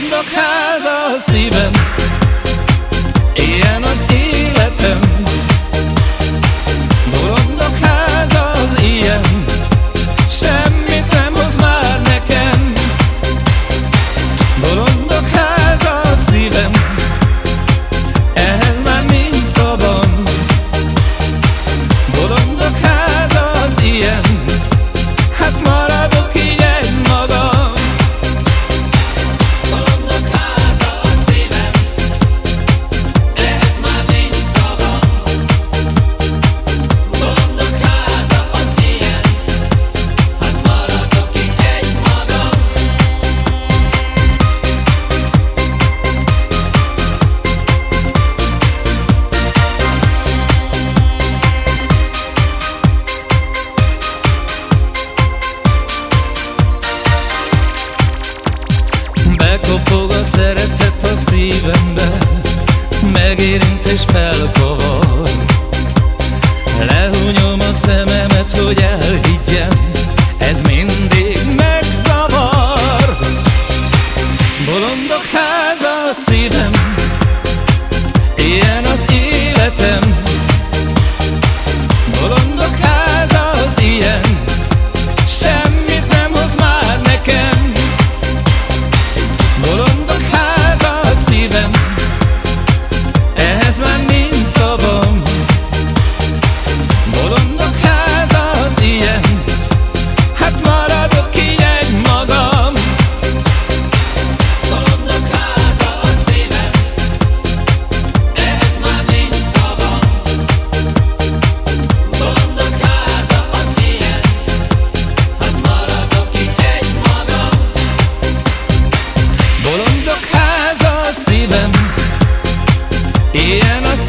Von der Casa 7. szívembe Megérint és felkavar Lehúnyom a szememet, hogy elhiggyem Ez mindig megzavar Bolondok háza a szívem Ilyen az életem. y en las